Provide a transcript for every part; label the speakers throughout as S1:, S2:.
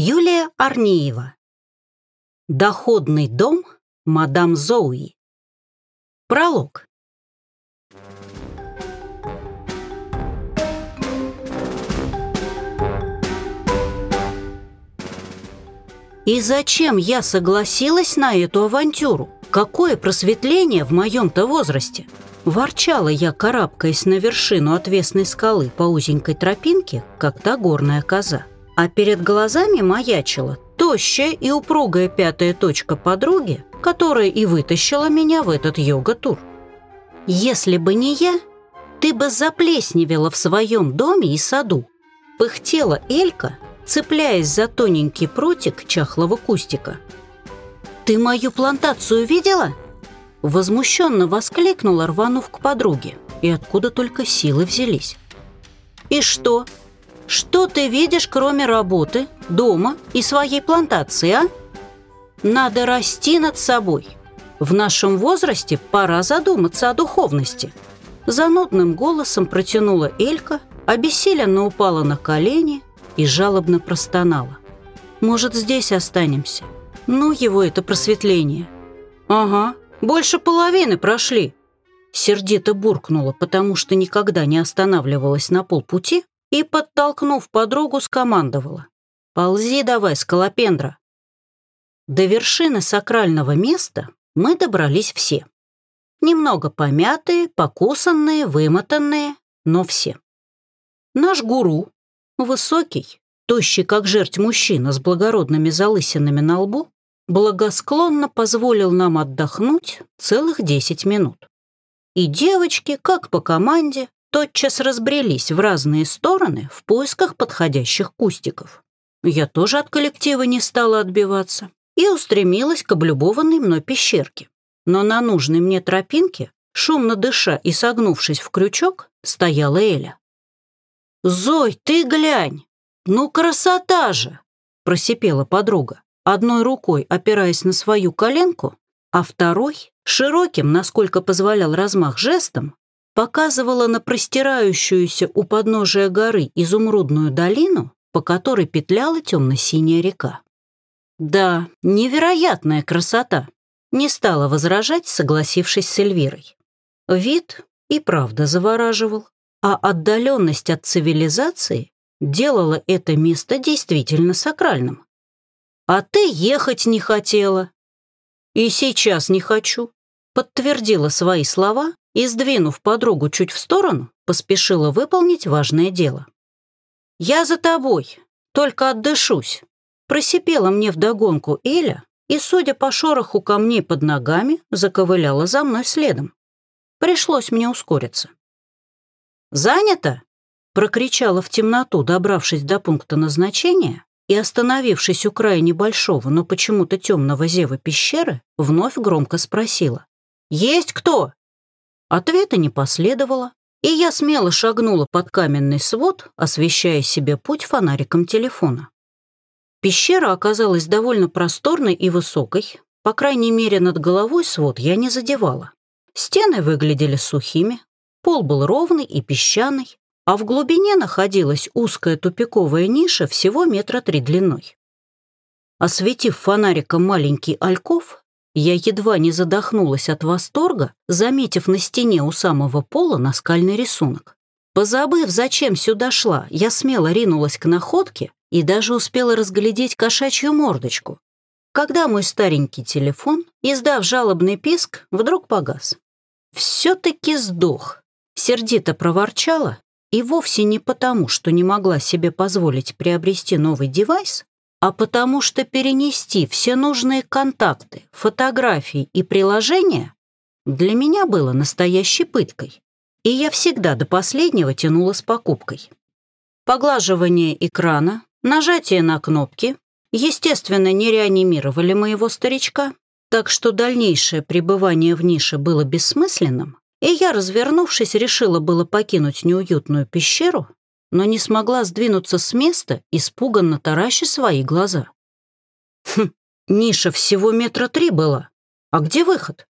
S1: Юлия Арниева. Доходный дом мадам Зоуи. Пролог. И зачем я согласилась на эту авантюру? Какое просветление в моем-то возрасте? Ворчала я, карабкаясь на вершину отвесной скалы по узенькой тропинке, как та горная коза а перед глазами маячила тощая и упругая пятая точка подруги, которая и вытащила меня в этот йога-тур. Если бы не я, ты бы заплесневела в своем доме и саду. Пыхтела Элька, цепляясь за тоненький прутик чахлого кустика. «Ты мою плантацию видела?» Возмущенно воскликнула, рванув к подруге. И откуда только силы взялись. «И что, что ты видишь, кроме работы, дома и своей плантации, а? Надо расти над собой. В нашем возрасте пора задуматься о духовности. Занудным голосом протянула Элька, обессиленно упала на колени и жалобно простонала. «Может, здесь останемся? Ну, его это просветление». «Ага, больше половины прошли», Сердито буркнула, потому что никогда не останавливалась на полпути и, подтолкнув подругу, скомандовала. «Ползи давай, скалопендра!» До вершины сакрального места мы добрались все. Немного помятые, покусанные, вымотанные, но все. Наш гуру, высокий, тощий как жерть мужчина с благородными залысинами на лбу, благосклонно позволил нам отдохнуть целых десять минут. И девочки, как по команде, тотчас разбрелись в разные стороны в поисках подходящих кустиков. Я тоже от коллектива не стала отбиваться и устремилась к облюбованной мной пещерке. Но на нужной мне тропинке, шумно дыша и согнувшись в крючок, стояла Эля. «Зой, ты глянь! Ну красота же!» — просипела подруга, одной рукой опираясь на свою коленку, а второй, широким, насколько позволял размах жестом, показывала на простирающуюся у подножия горы изумрудную долину, по которой петляла темно-синяя река. Да, невероятная красота. Не стала возражать, согласившись с Эльвирой. Вид и правда завораживал, а отдаленность от цивилизации делала это место действительно сакральным. А ты ехать не хотела. И сейчас не хочу, подтвердила свои слова и, сдвинув подругу чуть в сторону, поспешила выполнить важное дело. «Я за тобой, только отдышусь», просипела мне вдогонку Эля и, судя по шороху камней под ногами, заковыляла за мной следом. Пришлось мне ускориться. «Занято?» — прокричала в темноту, добравшись до пункта назначения и, остановившись у края небольшого, но почему-то темного зева пещеры, вновь громко спросила. «Есть кто?» Ответа не последовало, и я смело шагнула под каменный свод, освещая себе путь фонариком телефона. Пещера оказалась довольно просторной и высокой, по крайней мере над головой свод я не задевала. Стены выглядели сухими, пол был ровный и песчаный, а в глубине находилась узкая тупиковая ниша всего метра три длиной. Осветив фонариком маленький альков, я едва не задохнулась от восторга, заметив на стене у самого пола наскальный рисунок. Позабыв, зачем сюда шла, я смело ринулась к находке и даже успела разглядеть кошачью мордочку. Когда мой старенький телефон, издав жалобный писк, вдруг погас. «Все-таки сдох», — сердито проворчала, и вовсе не потому, что не могла себе позволить приобрести новый девайс, а потому что перенести все нужные контакты, фотографии и приложения для меня было настоящей пыткой, и я всегда до последнего тянула с покупкой. Поглаживание экрана, нажатие на кнопки, естественно, не реанимировали моего старичка, так что дальнейшее пребывание в нише было бессмысленным, и я, развернувшись, решила было покинуть неуютную пещеру, но не смогла сдвинуться с места, испуганно тараща свои глаза. Хм, ниша всего метра три была. А где выход?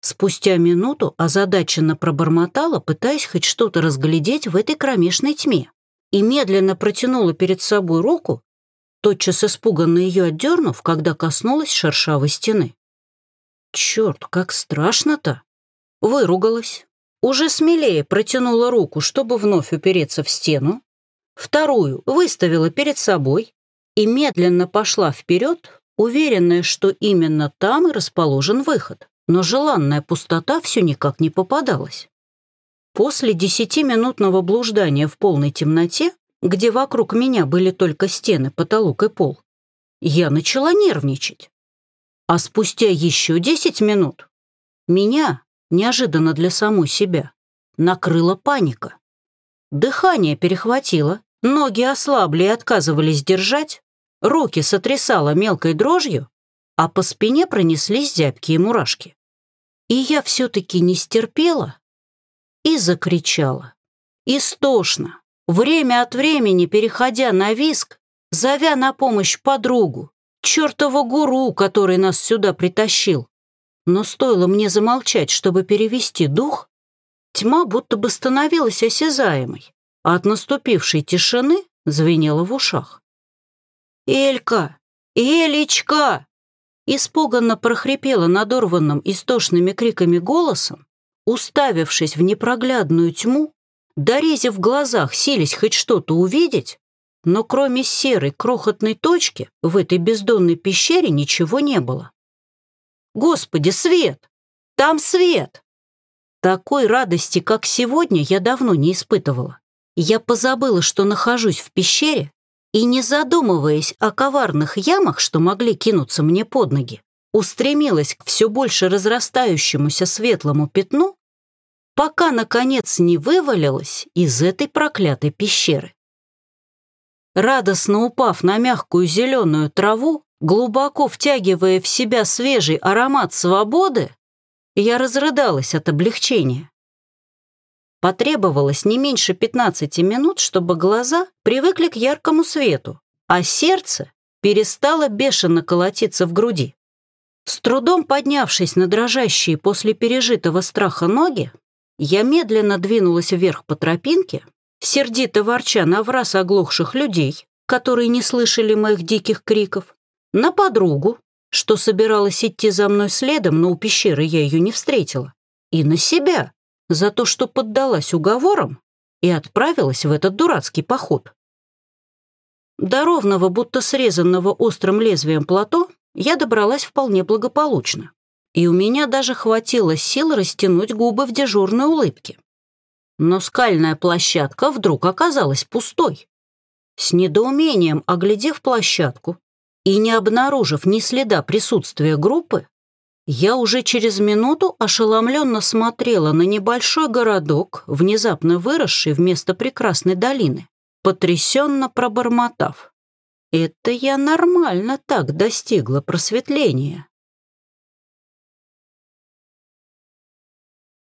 S1: Спустя минуту озадаченно пробормотала, пытаясь хоть что-то разглядеть в этой кромешной тьме, и медленно протянула перед собой руку, тотчас испуганно ее отдернув, когда коснулась шершавой стены. Черт, как страшно-то! Выругалась. Уже смелее протянула руку, чтобы вновь упереться в стену. Вторую выставила перед собой и медленно пошла вперед, уверенная, что именно там и расположен выход. Но желанная пустота все никак не попадалась. После десятиминутного блуждания в полной темноте, где вокруг меня были только стены, потолок и пол, я начала нервничать. А спустя еще десять минут меня, неожиданно для самой себя, накрыла паника. Дыхание перехватило, ноги ослабли и отказывались держать, руки сотрясало мелкой дрожью, а по спине пронеслись зябкие мурашки. И я все-таки не стерпела и закричала. Истошно, время от времени переходя на виск, зовя на помощь подругу, чертова гуру, который нас сюда притащил. Но стоило мне замолчать, чтобы перевести дух, тьма будто бы становилась осязаемой, а от наступившей тишины звенела в ушах. «Элька! Элечка!» Испуганно прохрипела надорванным истошными криками голосом, уставившись в непроглядную тьму, дорези в глазах, сились хоть что-то увидеть, но кроме серой крохотной точки в этой бездонной пещере ничего не было. «Господи, свет! Там свет!» Такой радости, как сегодня, я давно не испытывала. Я позабыла, что нахожусь в пещере, и, не задумываясь о коварных ямах, что могли кинуться мне под ноги, устремилась к все больше разрастающемуся светлому пятну, пока, наконец, не вывалилась из этой проклятой пещеры. Радостно упав на мягкую зеленую траву, глубоко втягивая в себя свежий аромат свободы, я разрыдалась от облегчения. Потребовалось не меньше 15 минут, чтобы глаза привыкли к яркому свету, а сердце перестало бешено колотиться в груди. С трудом поднявшись на дрожащие после пережитого страха ноги, я медленно двинулась вверх по тропинке, сердито ворча на враз оглохших людей, которые не слышали моих диких криков, на подругу, что собиралась идти за мной следом, но у пещеры я ее не встретила, и на себя за то, что поддалась уговорам и отправилась в этот дурацкий поход. До ровного, будто срезанного острым лезвием плато я добралась вполне благополучно, и у меня даже хватило сил растянуть губы в дежурной улыбке. Но скальная площадка вдруг оказалась пустой. С недоумением оглядев площадку и не обнаружив ни следа присутствия группы, я уже через минуту ошеломленно смотрела на небольшой городок, внезапно выросший вместо прекрасной долины, потрясенно пробормотав. Это я нормально так достигла просветления.